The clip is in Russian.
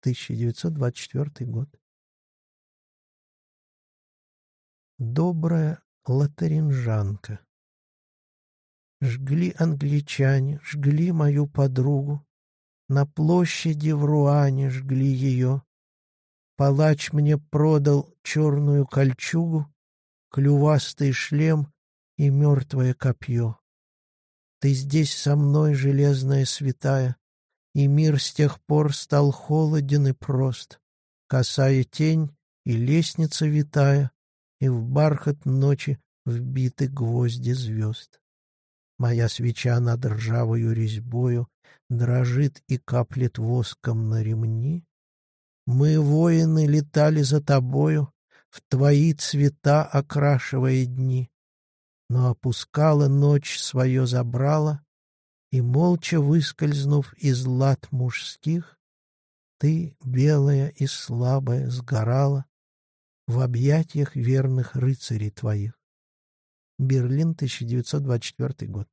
1924 год. Добрая латаринжанка. Жгли англичане, жгли мою подругу, На площади в Руане жгли ее. Палач мне продал черную кольчугу, Клювастый шлем и мертвое копье. Ты здесь со мной, железная святая, И мир с тех пор стал холоден и прост, Косая тень и лестница витая, И в бархат ночи вбиты гвозди звезд. Моя свеча над ржавою резьбою Дрожит и каплет воском на ремни. Мы, воины, летали за тобою, В твои цвета окрашивая дни но опускала ночь свое забрала, и, молча выскользнув из лад мужских, ты, белая и слабая, сгорала в объятиях верных рыцарей твоих. Берлин, 1924 год.